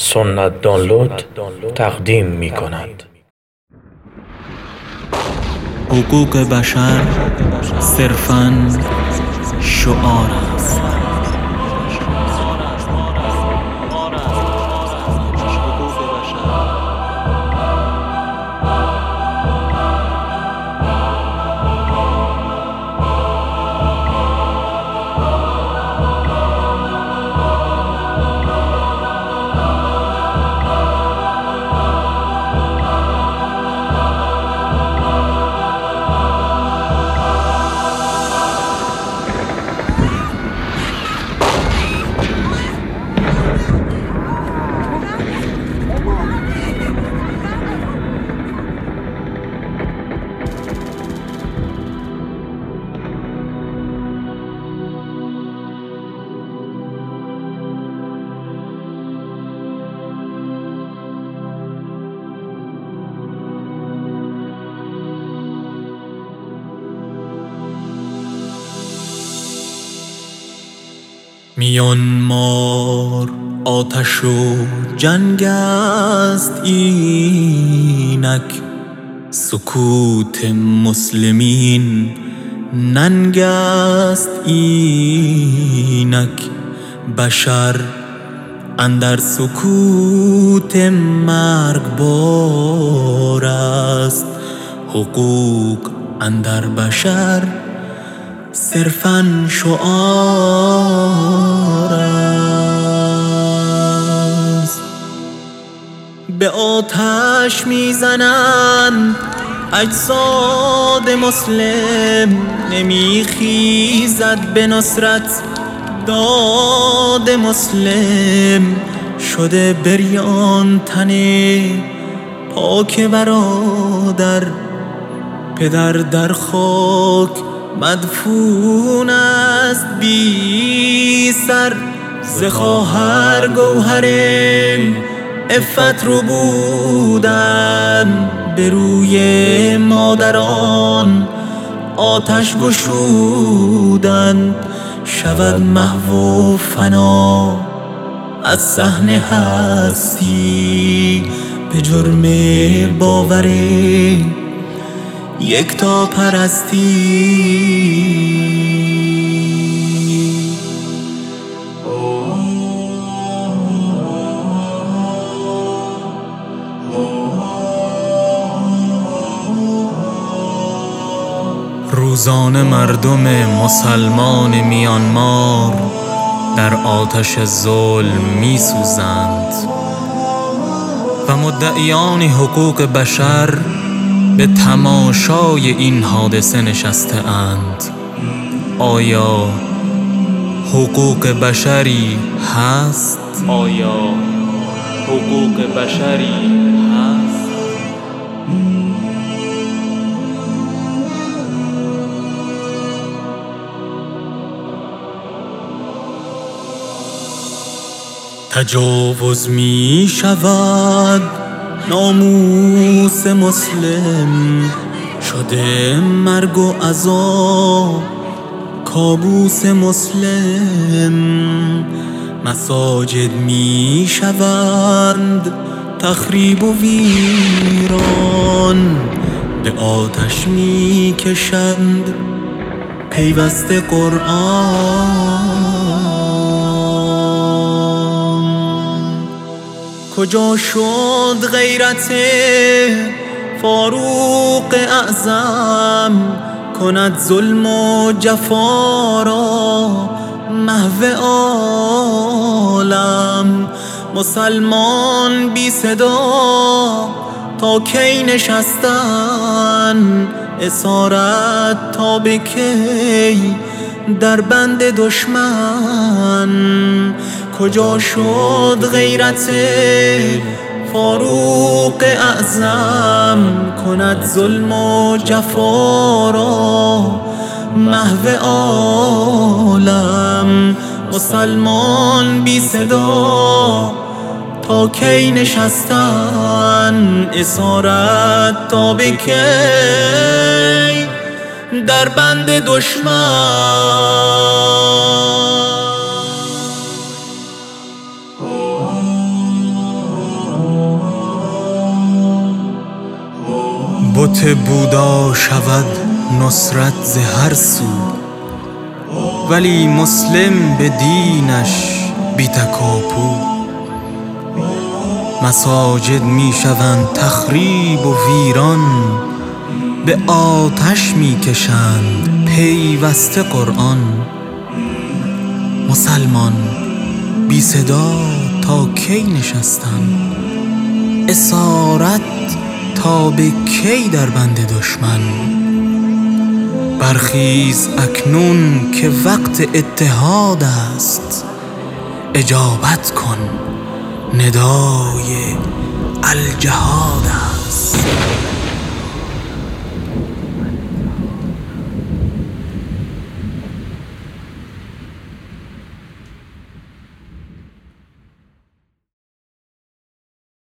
سنت دانلود تقدیم می کند حقوق بشر صرفا شعار است میانمار آتش و جنگ است اینک. سکوت مسلمین ننگ است اینک. بشر اندر سکوت مرگبار است. حقوق اندر بشر صرفا شعار است. به آتش می‌زنند اجساد مسلم نمیخیزد به نصرت داد مسلم. شده بریان تنه پاک برادر پدر در خاک مدفون است بی سر ز خواهر گوهر افت رو بودن به روی مادران آتش گشودن شود محو و فنا. از صحنه هستی به جرم باوره یکتا پرستی. روزانه مردم مسلمان میانمار در آتش ظلم می سوزند و مدعیان حقوق بشر به تماشای این حادثه نشسته اند آیا حقوق بشری هست؟ آیا حقوق بشری هست؟ تجاوز می شود ناموس مسلم شده مرگ و عذاب کابوس مسلم مساجد می شوند تخریب و ویران. به آتش می کشند پیوسته قرآن. کجا شد غیرت فاروق اعظم کند ظلم و جفا را محو عالم. مسلمان بی صدا تا کی نشستن؟ اسارت تا به کی در بند دشمن؟ کجا شد غیرت فاروق اعظم کند ظلم و جفا را محو عالم مسلمان بی صدا تا کی نشستن اسارت تا به کی در بند دشمن بت بودا شود نصرت ز هر سو. ولی مسلم به دینش بی تکاپو. مساجد می شوند تخریب و ویران. به آتش می کشند پیوسته قرآن. مسلمان بی صدا تا کی نشستن؟ اسارت تا به کی در بند دشمن؟ برخیز اکنون که وقت اتحاد است. اجابت کن ندای الجهاد است.